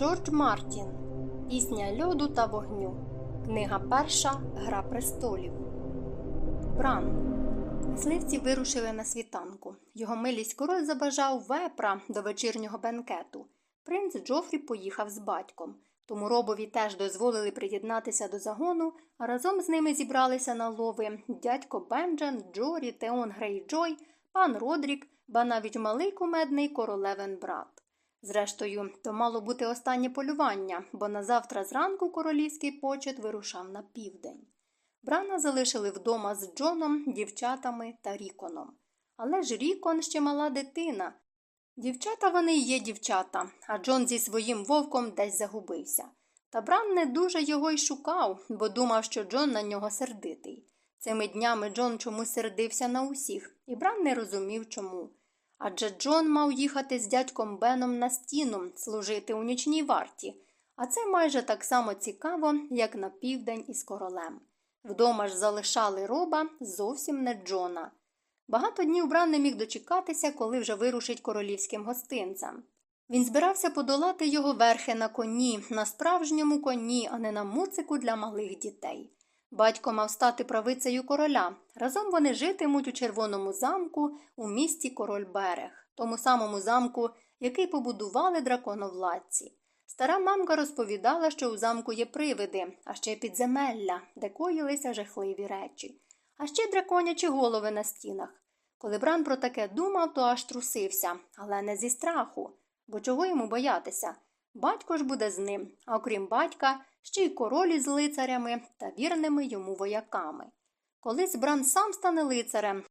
Джордж Мартін Пісня льоду та вогню. Книга перша Гра престолів. Бран. Мисливці вирушили на світанку. Його милість король забажав вепра до вечірнього бенкету. Принц Джофрі поїхав з батьком. Тому робові теж дозволили приєднатися до загону, а разом з ними зібралися на лови дядько Бенджен, Джорі, Теон Грейджой, пан Родрік, ба навіть малий кумедний королевен брат. Зрештою, то мало бути останнє полювання, бо на завтра зранку королівський почет вирушав на південь. Брана залишили вдома з Джоном, дівчатами та Ріконом. Але ж Рікон ще мала дитина. Дівчата вони є дівчата, а Джон зі своїм вовком десь загубився. Та Бран не дуже його й шукав, бо думав, що Джон на нього сердитий. Цими днями Джон чомусь сердився на усіх, і Бран не розумів чому. Адже Джон мав їхати з дядьком Беном на стіну, служити у нічній варті, а це майже так само цікаво, як на південь із королем. Вдома ж залишали роба зовсім не Джона. Багато днів Бран не міг дочекатися, коли вже вирушить королівським гостинцям. Він збирався подолати його верхи на коні, на справжньому коні, а не на муцику для малих дітей. Батько мав стати правицею короля. Разом вони житимуть у червоному замку у місті Король Берег, тому самому замку, який побудували драконовладці. Стара мамка розповідала, що у замку є привиди, а ще підземелля, де коїлися жахливі речі, а ще драконячі голови на стінах. Коли Бран про таке думав, то аж трусився, але не зі страху, бо чого йому боятися? Батько ж буде з ним, а окрім батька, ще й королі з лицарями та вірними йому вояками. Колись Бран сам стане лицарем,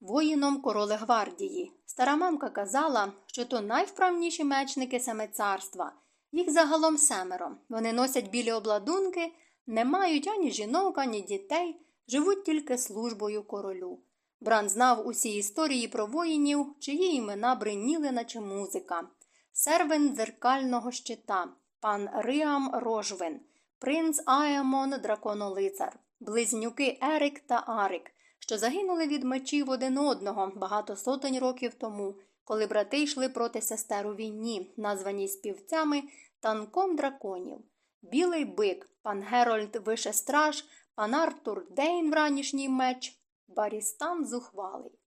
воїном короли гвардії. Стара мамка казала, що то найвправніші мечники саме царства. Їх загалом семеро. Вони носять білі обладунки, не мають ані жінок, ані дітей, живуть тільки службою королю. Бран знав усі історії про воїнів, чиї імена бриніли, наче музика. Сервен дзеркального щита, пан Риам Рожвин, принц Аемон Драконолицар, близнюки Ерик та Арик, що загинули від мечів один одного багато сотень років тому, коли брати йшли проти сестер у війні, названій співцями танком драконів. Білий бик, пан Герольд Вишестраж, пан Артур Дейн вранішній меч, Барістан зухвалий.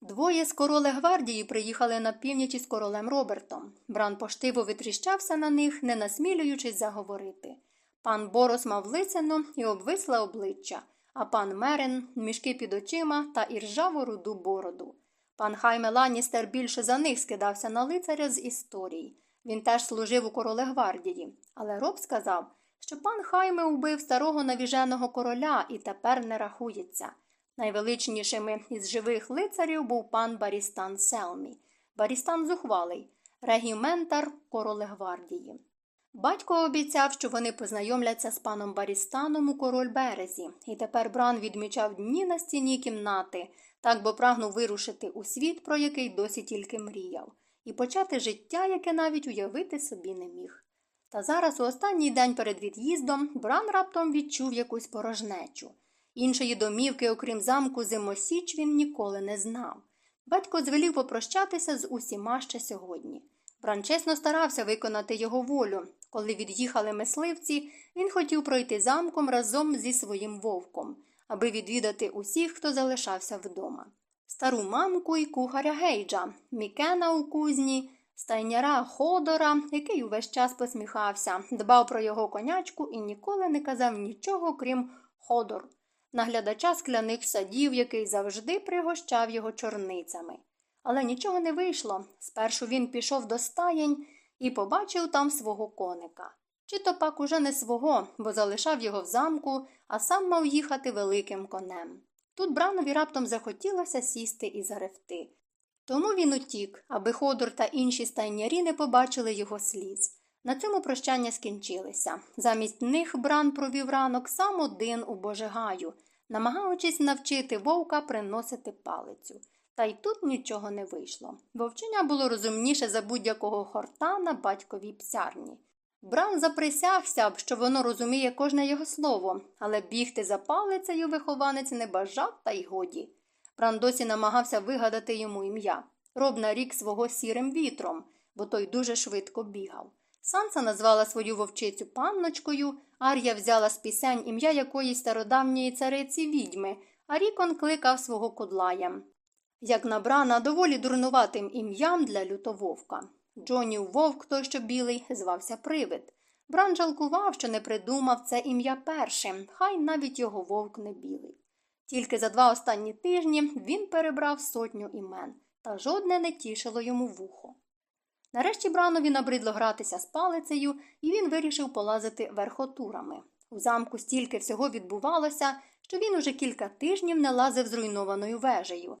Двоє з короли гвардії приїхали на північ із королем Робертом. Бран поштиво витріщався на них, не насмілюючись заговорити. Пан Борос мав лицено і обвисле обличчя, а пан Мерен мішки під очима та іржаву руду бороду. Пан Хайме Ланністер більше за них скидався на лицаря з історій. Він теж служив у короле гвардії, але роб сказав, що пан Хайме убив старого навіженого короля і тепер не рахується. Найвеличнішими із живих лицарів був пан Барістан Селмі, Барістан зухвалий, регіментар королегвардії. Батько обіцяв, що вони познайомляться з паном Барістаном у король березі, і тепер Бран відмічав дні на стіні кімнати, так бо прагнув вирушити у світ, про який досі тільки мріяв, і почати життя, яке навіть уявити собі не міг. Та зараз, у останній день перед від'їздом, Бран раптом відчув якусь порожнечу. Іншої домівки, окрім замку Зимосіч, він ніколи не знав. Батько звелів попрощатися з усіма ще сьогодні. Бран чесно старався виконати його волю. Коли від'їхали мисливці, він хотів пройти замком разом зі своїм вовком, аби відвідати усіх, хто залишався вдома. Стару мамку і кухаря Гейджа, Мікена у кузні, стайняра Ходора, який увесь час посміхався, дбав про його конячку і ніколи не казав нічого, крім Ходор наглядача скляних садів, який завжди пригощав його чорницями. Але нічого не вийшло. Спершу він пішов до стаєнь і побачив там свого коника. Чи то пак уже не свого, бо залишав його в замку, а сам мав їхати великим конем. Тут Бранові раптом захотілося сісти і заревти. Тому він утік, аби ходор та інші стайнярі не побачили його сліз. На цьому прощання скінчилися. Замість них Бран провів ранок сам один у Божигаю, намагаючись навчити вовка приносити палицю. Та й тут нічого не вийшло. Вовчення було розумніше за будь-якого хорта на батьковій псярні. Бран заприсягся, що воно розуміє кожне його слово, але бігти за палицею вихованець не бажав, та й годі. Бран досі намагався вигадати йому ім'я. Роб нарік свого сірим вітром, бо той дуже швидко бігав. Санса назвала свою вовчицю панночкою, Ар'я взяла з пісень ім'я якоїсь стародавньої цариці відьми, а Рікон кликав свого кудлаєм. Як набрана доволі дурнуватим ім'ям для лютововка. Джоні вовк, той що білий, звався Привид. Бран жалкував, що не придумав це ім'я першим, хай навіть його вовк не білий. Тільки за два останні тижні він перебрав сотню імен, та жодне не тішило йому вухо. Нарешті Бранові набридло гратися з палицею, і він вирішив полазити верхотурами. У замку стільки всього відбувалося, що він уже кілька тижнів не лазив зруйнованою вежею.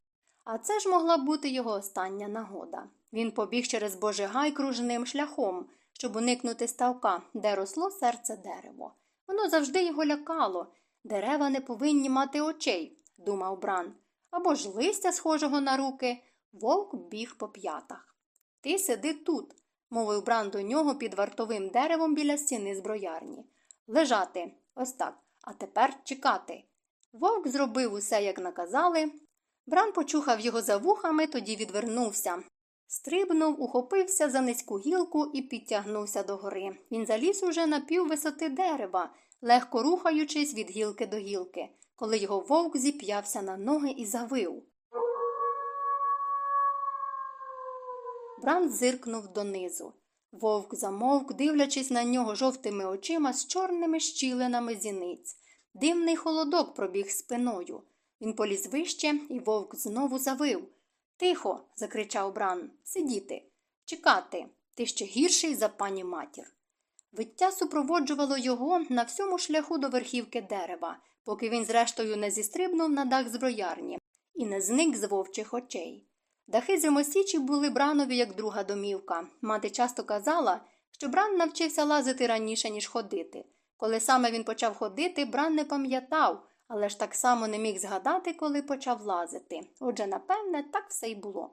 А це ж могла бути його остання нагода. Він побіг через Божигай кружним шляхом, щоб уникнути ставка, де росло серце дерево. Воно завжди його лякало. Дерева не повинні мати очей, думав Бран, або ж листя, схожого на руки, вовк біг по п'ятах. Ти сиди тут, мовив Бран до нього під вартовим деревом біля стіни зброярні. Лежати, ось так, а тепер чекати. Вовк зробив усе, як наказали. Бран почухав його за вухами, тоді відвернувся. Стрибнув, ухопився за низьку гілку і підтягнувся до гори. Він заліз уже на піввисоти дерева, легко рухаючись від гілки до гілки, коли його вовк зіп'явся на ноги і завив. Бран зиркнув донизу. Вовк замовк, дивлячись на нього жовтими очима з чорними щілинами зіниць. Димний холодок пробіг спиною. Він поліз вище, і вовк знову завив. Тихо. закричав Бран. Сидіти, чекати. Ти ще гірший за пані матір. Виття супроводжувало його на всьому шляху до верхівки дерева, поки він, зрештою, не зістрибнув на дах зброярні і не зник з вовчих очей. Дахи зимосічі були бранові як друга домівка. Мати часто казала, що Бран навчився лазити раніше, ніж ходити. Коли саме він почав ходити, Бран не пам'ятав, але ж так само не міг згадати, коли почав лазити. Отже, напевне, так все й було.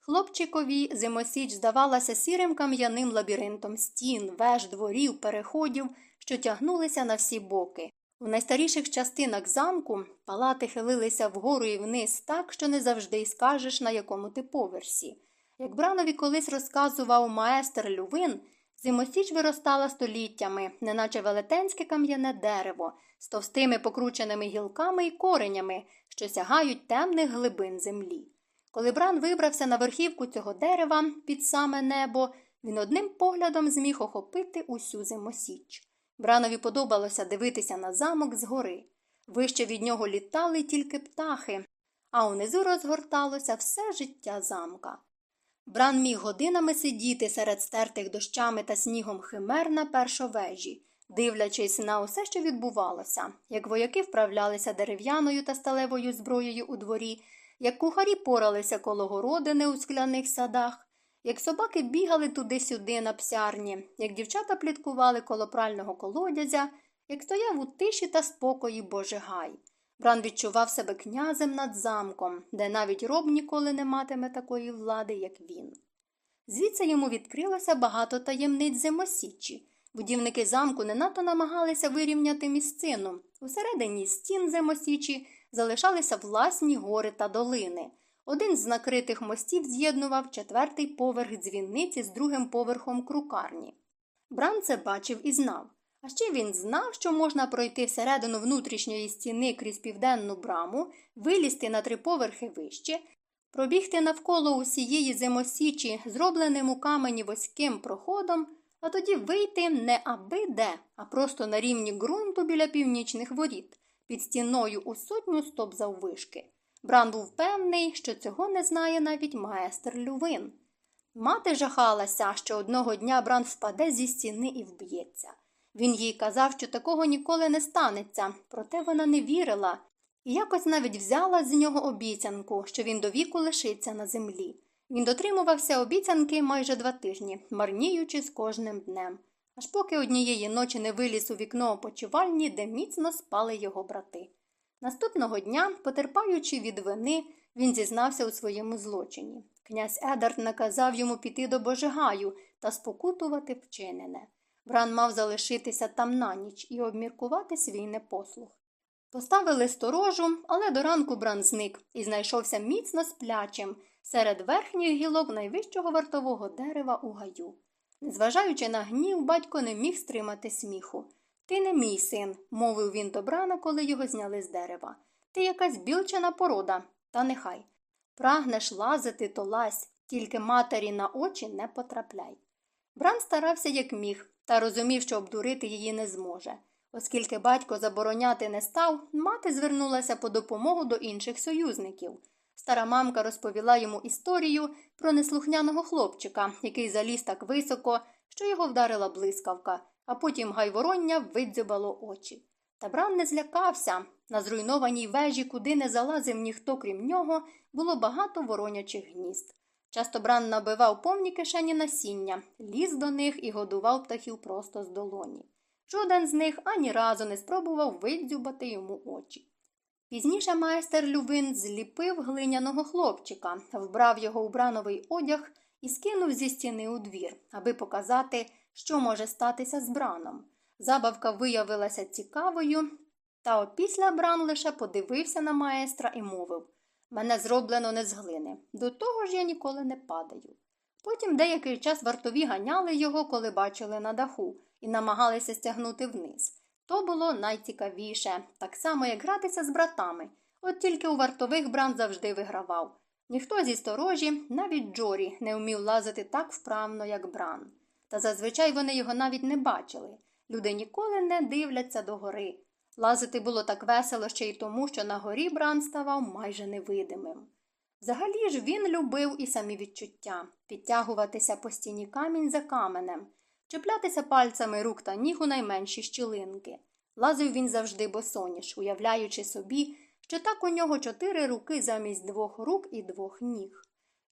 Хлопчикові зимосіч здавалася сірим кам'яним лабіринтом стін, веж, дворів, переходів, що тягнулися на всі боки. У найстаріших частинах замку палати хилилися вгору і вниз так, що не завжди й скажеш, на якому ти поверсі. Як Бранові колись розказував маестр Лювин, зимосіч виростала століттями, неначе велетенське кам'яне дерево, з товстими покрученими гілками і коренями, що сягають темних глибин землі. Коли Бран вибрався на верхівку цього дерева під саме небо, він одним поглядом зміг охопити усю зимосіч. Бранові подобалося дивитися на замок згори. Вище від нього літали тільки птахи, а унизу розгорталося все життя замка. Бран міг годинами сидіти серед стертих дощами та снігом химер на першовежі, дивлячись на усе, що відбувалося, як вояки вправлялися дерев'яною та сталевою зброєю у дворі, як кухарі поралися коло городини у скляних садах, як собаки бігали туди-сюди на псярні, як дівчата пліткували коло прального колодязя, як стояв у тиші та спокої Божий гай. Бран відчував себе князем над замком, де навіть роб ніколи не матиме такої влади, як він. Звідси йому відкрилося багато таємниць зимосічі. Будівники замку не надто намагалися вирівняти місцину. Усередині стін зимосічі залишалися власні гори та долини. Один з накритих мостів з'єднував четвертий поверх дзвінниці з другим поверхом крукарні. Бран це бачив і знав. А ще він знав, що можна пройти всередину внутрішньої стіни крізь південну браму, вилізти на три поверхи вище, пробігти навколо усієї зимосічі, зробленим у камені вузьким проходом, а тоді вийти не аби де, а просто на рівні ґрунту біля північних воріт, під стіною у сотню стоп заввишки. Бран був певний, що цього не знає навіть майстер Лювин. Мати жахалася, що одного дня Бран впаде зі стіни і вб'ється. Він їй казав, що такого ніколи не станеться, проте вона не вірила і якось навіть взяла з нього обіцянку, що він до віку лишиться на землі. Він дотримувався обіцянки майже два тижні, марніючи з кожним днем, аж поки однієї ночі не виліз у вікно опочивальні, де міцно спали його брати. Наступного дня, потерпаючи від вини, він зізнався у своєму злочині. Князь Едард наказав йому піти до Божигаю та спокутувати вчинене. Бран мав залишитися там на ніч і обміркувати свій непослух. Поставили сторожу, але до ранку Бран зник і знайшовся міцно сплячим серед верхніх гілок найвищого вартового дерева у гаю. Незважаючи на гнів, батько не міг стримати сміху. Ти не мій син, мовив він до брана, коли його зняли з дерева. Ти якась білчана порода, та нехай. Прагнеш лазити, то лазь, тільки матері на очі не потрапляй. Бран старався, як міг, та розумів, що обдурити її не зможе. Оскільки батько забороняти не став, мати звернулася по допомогу до інших союзників. Стара мамка розповіла йому історію про неслухняного хлопчика, який заліз так високо, що його вдарила блискавка, а потім гайвороння видзюбало очі. Та Бран не злякався. На зруйнованій вежі, куди не залазив ніхто крім нього, було багато воронячих гнізд. Часто Бран набивав повні кишені насіння, ліз до них і годував птахів просто з долоні. Жоден з них ані разу не спробував видзюбати йому очі. Пізніше майстер Любин зліпив глиняного хлопчика, вбрав його у брановий одяг і скинув зі стіни у двір, аби показати, що може статися з браном. Забавка виявилася цікавою, та опісля бран лише подивився на майстра і мовив Мене зроблено не з глини. До того ж я ніколи не падаю. Потім деякий час вартові ганяли його, коли бачили на даху, і намагалися стягнути вниз. То було найцікавіше, так само, як гратися з братами. От тільки у вартових бран завжди вигравав. Ніхто зі сторожі, навіть Джорі, не вмів лазити так вправно, як бран. Та зазвичай вони його навіть не бачили. Люди ніколи не дивляться догори. Лазити було так весело ще й тому, що на горі бран ставав майже невидимим. Взагалі ж він любив і самі відчуття підтягуватися по стіні камінь за каменем, чіплятися пальцями рук та ніг у найменші щілинки. Лазив він завжди босоніж, уявляючи собі, що так у нього чотири руки замість двох рук і двох ніг.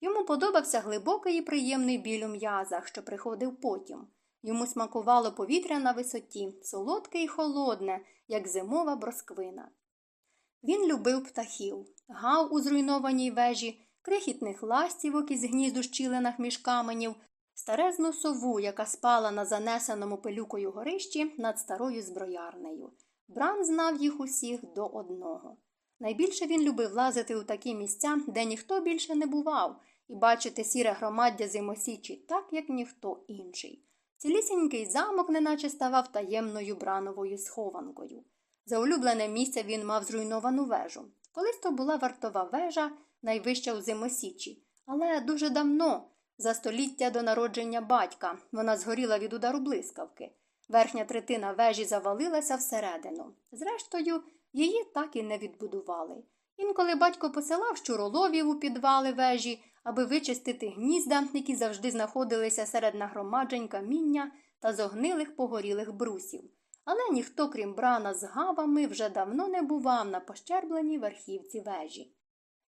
Йому подобався глибокий і приємний біль у м'язах, що приходив потім. Йому смакувало повітря на висоті, солодке і холодне, як зимова бросквина. Він любив птахів, гав у зруйнованій вежі, крихітних ластівок із гнізд щілинах між каменів, старезну сову, яка спала на занесеному пилюкою горищі над старою зброярнею. Бран знав їх усіх до одного. Найбільше він любив лазити у такі місця, де ніхто більше не бував, і бачити сіре громаддя зимосічі так, як ніхто інший. Цілісінький замок неначе ставав таємною брановою схованкою. За улюблене місце він мав зруйновану вежу. Колись то була вартова вежа, найвища у зимосічі, але дуже давно, за століття до народження батька, вона згоріла від удару блискавки. Верхня третина вежі завалилася всередину. Зрештою, її так і не відбудували. Інколи батько посилав щуроловів у підвали вежі, аби вичистити гнізда, які завжди знаходилися серед нагромаджень каміння та зогнилих погорілих брусів. Але ніхто, крім брана з гавами, вже давно не бував на пощербленій верхівці вежі.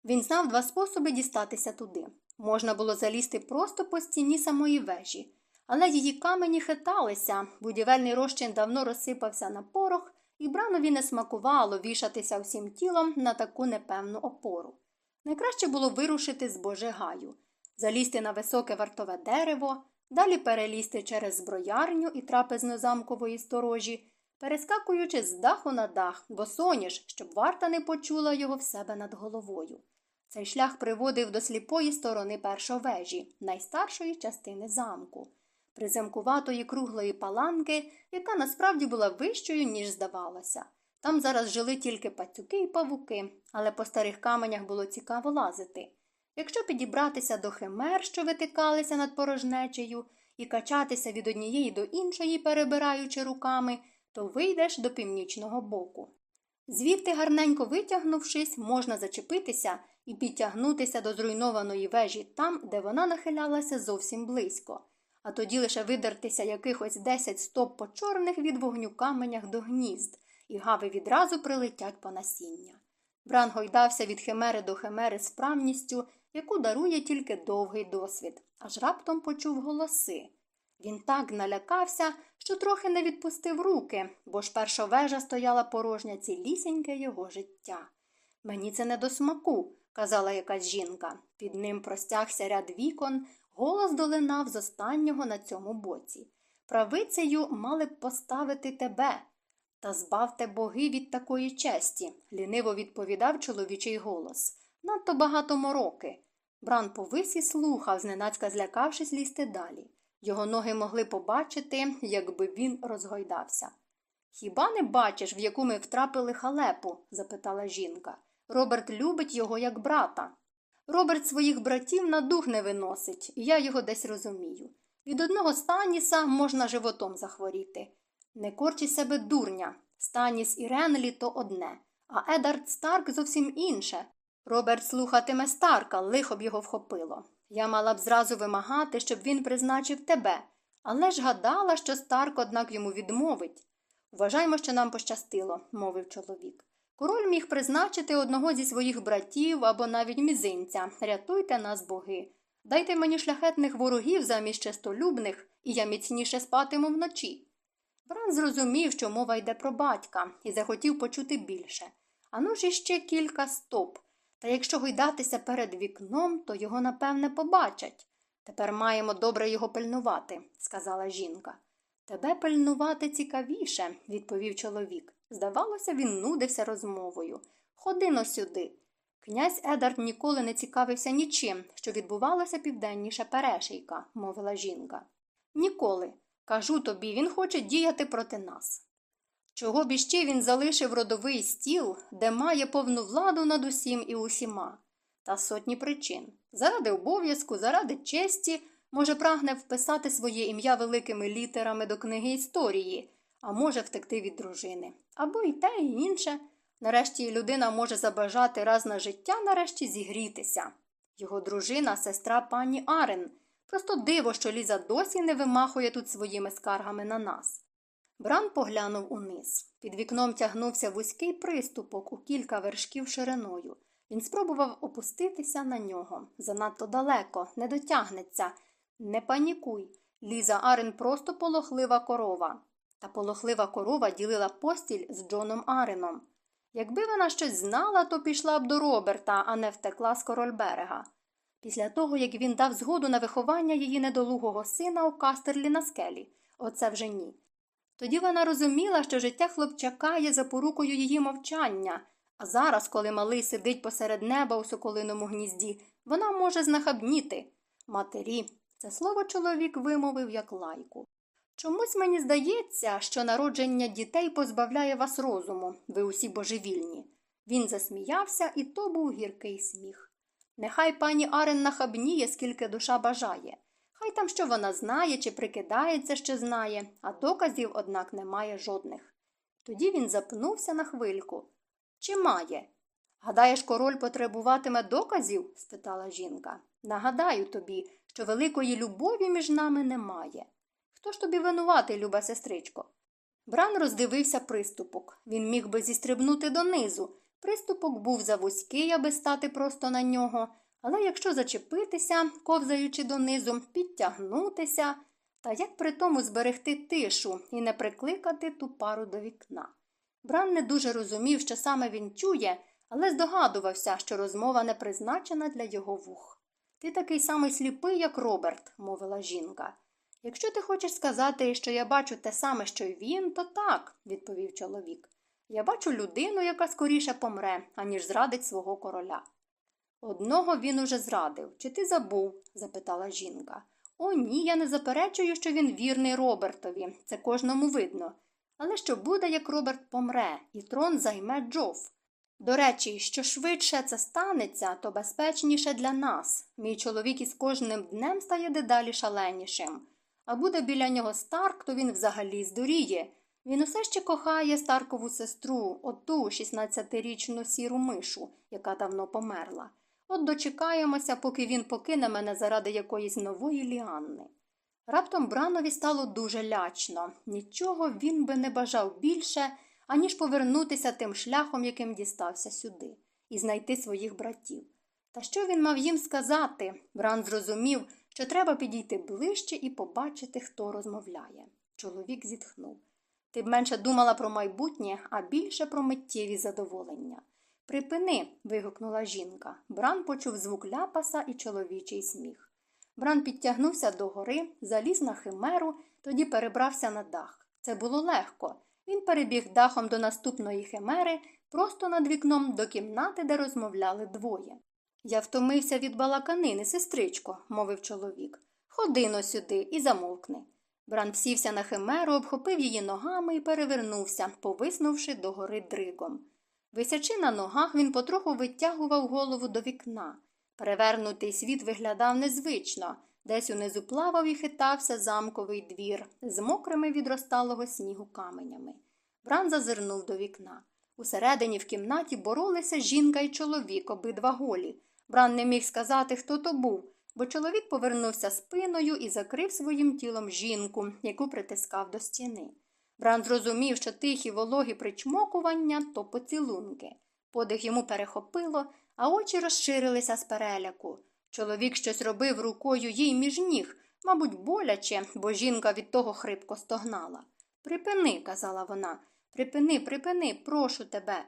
Він знав два способи дістатися туди. Можна було залізти просто по стіні самої вежі, але її камені хиталися, будівельний розчин давно розсипався на порох, і бранові не смакувало вішатися всім тілом на таку непевну опору. Найкраще було вирушити з Божигаю, залізти на високе вартове дерево, далі перелізти через зброярню і трапезно замкової сторожі, перескакуючи з даху на дах, бо соніш, щоб варта не почула його в себе над головою. Цей шлях приводив до сліпої сторони першовежі, найстаршої частини замку, приземкуватої круглої паланки, яка насправді була вищою, ніж здавалося. Там зараз жили тільки пацюки і павуки, але по старих каменях було цікаво лазити. Якщо підібратися до химер, що витикалися над порожнечею, і качатися від однієї до іншої, перебираючи руками, то вийдеш до північного боку. Звідти, гарненько витягнувшись, можна зачепитися і підтягнутися до зруйнованої вежі там, де вона нахилялася зовсім близько, а тоді лише видертися якихось десять стоп по чорних від вогню каменях до гнізд, і гави відразу прилетять по насіння. Бран гойдався від химери до химери з правністю, яку дарує тільки довгий досвід, аж раптом почув голоси. Він так налякався, що трохи не відпустив руки, бо ж перша вежа стояла порожня цілісіньке його життя. Мені це не до смаку, казала якась жінка. Під ним простягся ряд вікон, голос долинав з останнього на цьому боці. Правицею мали б поставити тебе. Та збавте боги від такої честі, ліниво відповідав чоловічий голос. Надто багато мороки. Бран повис і слухав, зненацька злякавшись лізти далі. Його ноги могли побачити, якби він розгойдався. Хіба не бачиш, в яку ми втрапили халепу? запитала жінка. Роберт любить його як брата. Роберт своїх братів на дух не виносить, і я його десь розумію. Від одного станіса можна животом захворіти. Не корчи себе дурня. Станіс і Ренлі то одне, а Едард Старк зовсім інше. Роберт слухатиме Старка, лихо б його вхопило. Я мала б зразу вимагати, щоб він призначив тебе, але ж гадала, що Старк, однак йому відмовить. Вважаймо, що нам пощастило, мовив чоловік. Король міг призначити одного зі своїх братів або навіть мізинця. Рятуйте нас, боги. Дайте мені шляхетних ворогів замість честолюбних, і я міцніше спатиму вночі. Бран зрозумів, що мова йде про батька, і захотів почути більше. Ану ж іще кілька стоп. Та якщо гойдатися перед вікном, то його, напевне, побачать. Тепер маємо добре його пильнувати, сказала жінка. Тебе пильнувати цікавіше, відповів чоловік. Здавалося, він нудився розмовою. Ходи но сюди. Князь Едард ніколи не цікавився нічим, що відбувалося південніше перешийка, мовила жінка. Ніколи. Кажу тобі, він хоче діяти проти нас. Чого б іще він залишив родовий стіл, де має повну владу над усім і усіма, та сотні причин заради обов'язку, заради честі, може, прагне вписати своє ім'я великими літерами до книги історії, а може втекти від дружини. Або і те, і інше. Нарешті людина може забажати раз на життя, нарешті зігрітися. Його дружина, сестра пані Арен. Просто диво, що Ліза досі не вимахує тут своїми скаргами на нас. Бран поглянув униз. Під вікном тягнувся вузький приступок у кілька вершків шириною. Він спробував опуститися на нього. Занадто далеко, не дотягнеться. Не панікуй. Ліза Арен просто полохлива корова. Та полохлива корова ділила постіль з Джоном Ареном. Якби вона щось знала, то пішла б до Роберта, а не втекла з корольберега. Після того, як він дав згоду на виховання її недолугого сина у кастерлі на скелі. Оце вже ні. Тоді вона розуміла, що життя хлопчака є запорукою її мовчання, а зараз, коли малий сидить посеред неба у соколиному гнізді, вона може знахабніти. Матері, це слово чоловік вимовив як лайку. Чомусь мені здається, що народження дітей позбавляє вас розуму, ви усі божевільні. Він засміявся, і то був гіркий сміх. Нехай пані Арен нахабніє, скільки душа бажає. Хай там що вона знає чи прикидається, що знає, а доказів, однак, немає жодних. Тоді він запнувся на хвильку. Чи має? Гадаєш, король потребуватиме доказів? спитала жінка. Нагадаю тобі, що великої любові між нами немає. Хто ж тобі винуватий, люба сестричко? Бран роздивився приступок. Він міг би зістрибнути донизу. Приступок був завузький, аби стати просто на нього, але якщо зачепитися, ковзаючи донизу, підтягнутися, та як при тому зберегти тишу і не прикликати ту пару до вікна. Бран не дуже розумів, що саме він чує, але здогадувався, що розмова не призначена для його вух. Ти такий самий сліпий, як Роберт, мовила жінка. Якщо ти хочеш сказати, що я бачу те саме, що й він, то так, відповів чоловік. Я бачу людину, яка скоріше помре, аніж зрадить свого короля. Одного він уже зрадив. Чи ти забув? запитала жінка. О, ні, я не заперечую, що він вірний Робертові, це кожному видно. Але що буде, як Роберт помре, і трон займе Джоф? До речі, що швидше це станеться, то безпечніше для нас. Мій чоловік із кожним днем стає дедалі шаленішим. А буде біля нього Старк, то він взагалі здуріє. Він усе ще кохає Старкову сестру, оту 16-річну сіру мишу, яка давно померла. От дочекаємося, поки він покине мене заради якоїсь нової ліанни. Раптом Бранові стало дуже лячно. Нічого він би не бажав більше, аніж повернутися тим шляхом, яким дістався сюди, і знайти своїх братів. Та що він мав їм сказати? Бран зрозумів, що треба підійти ближче і побачити, хто розмовляє. Чоловік зітхнув. Ти б менше думала про майбутнє, а більше про миттєві задоволення. Припини. вигукнула жінка. Бран почув звук ляпаса і чоловічий сміх. Бран підтягнувся до гори, заліз на химеру, тоді перебрався на дах. Це було легко. Він перебіг дахом до наступної химери, просто над вікном до кімнати, де розмовляли двоє. Я втомився від балаканини, сестричко, мовив чоловік. Ходи но сюди і замовкни. Бран сівся на химеру, обхопив її ногами і перевернувся, повиснувши догори дригом. Висячи на ногах, він потроху витягував голову до вікна. Перевернутий світ виглядав незвично, десь унизу плавав і хитався замковий двір з мокрими від розталого снігу каменями. Бран зазирнув до вікна. Усередині в кімнаті боролися жінка і чоловік, обидва голі. Бран не міг сказати, хто то був, бо чоловік повернувся спиною і закрив своїм тілом жінку, яку притискав до стіни. Бран зрозумів, що тихі вологі причмокування то поцілунки. Подих йому перехопило, а очі розширилися з переляку. Чоловік щось робив рукою їй між ніг, мабуть, боляче, бо жінка від того хрипко стогнала. Припини, казала вона, припини, припини, прошу тебе.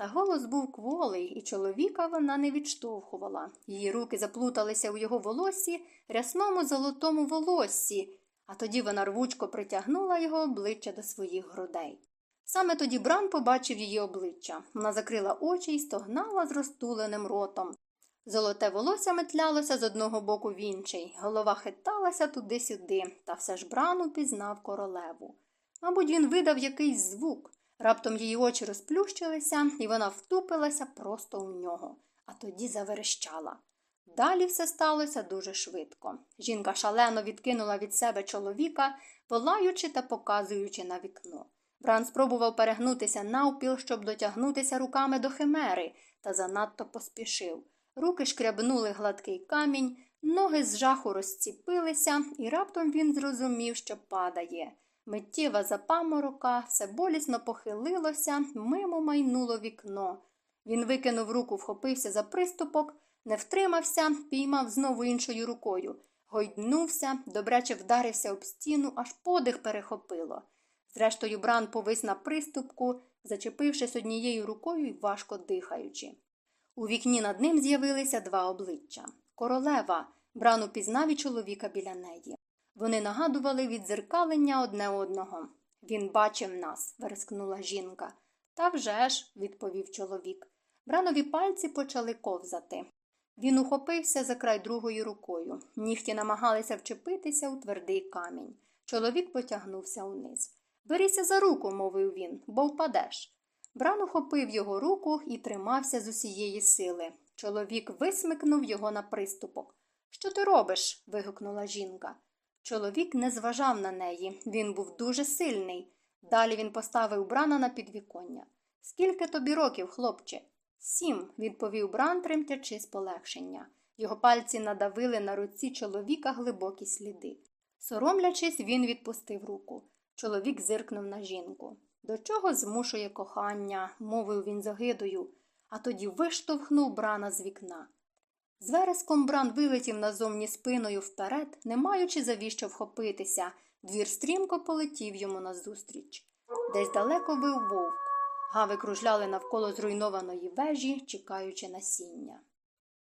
Та голос був кволий, і чоловіка вона не відштовхувала. Її руки заплуталися у його волоссі, рясному золотому волоссі, а тоді вона рвучко притягнула його обличчя до своїх грудей. Саме тоді Бран побачив її обличчя. Вона закрила очі і стогнала з розтуленим ротом. Золоте волосся метлялося з одного боку в інший, голова хиталася туди-сюди, та все ж Бран упізнав королеву. Мабуть, він видав якийсь звук. Раптом її очі розплющилися, і вона втупилася просто у нього, а тоді заверещала. Далі все сталося дуже швидко. Жінка шалено відкинула від себе чоловіка, волаючи та показуючи на вікно. Бран спробував перегнутися навпіл, щоб дотягнутися руками до химери, та занадто поспішив. Руки шкрябнули гладкий камінь, ноги з жаху розціпилися, і раптом він зрозумів, що падає. Миттєва запаморока, все болісно похилилося, мимо майнуло вікно. Він викинув руку, вхопився за приступок, не втримався, піймав знову іншою рукою, гойднувся, добряче вдарився об стіну, аж подих перехопило. Зрештою, Бран повис на приступку, зачепившись однією рукою і важко дихаючи. У вікні над ним з'явилися два обличчя. Королева, Бран упізнав і чоловіка біля неї. Вони нагадували відзеркалення одне одного. Він бачив нас, верескнула жінка. «Та вже ж», – відповів чоловік. Бранові пальці почали ковзати. Він ухопився за край другою рукою. Нігті намагалися вчепитися у твердий камінь. Чоловік потягнувся униз. Берися за руку, мовив він, бо впадеш. Бран ухопив його руку і тримався з усієї сили. Чоловік висмикнув його на приступок. Що ти робиш? вигукнула жінка. Чоловік не зважав на неї, він був дуже сильний. Далі він поставив брана на підвіконня. Скільки тобі років, хлопче? Сім, відповів Бран, тремтячи з полегшення. Його пальці надавили на руці чоловіка глибокі сліди. Соромлячись, він відпустив руку. Чоловік зиркнув на жінку. До чого змушує кохання, мовив він з огидою, а тоді виштовхнув брана з вікна. З вереском бран вилетів назовні спиною вперед, не маючи завіщо вхопитися. Двір стрімко полетів йому назустріч. Десь далеко вив вовк. Гави кружляли навколо зруйнованої вежі, чекаючи насіння.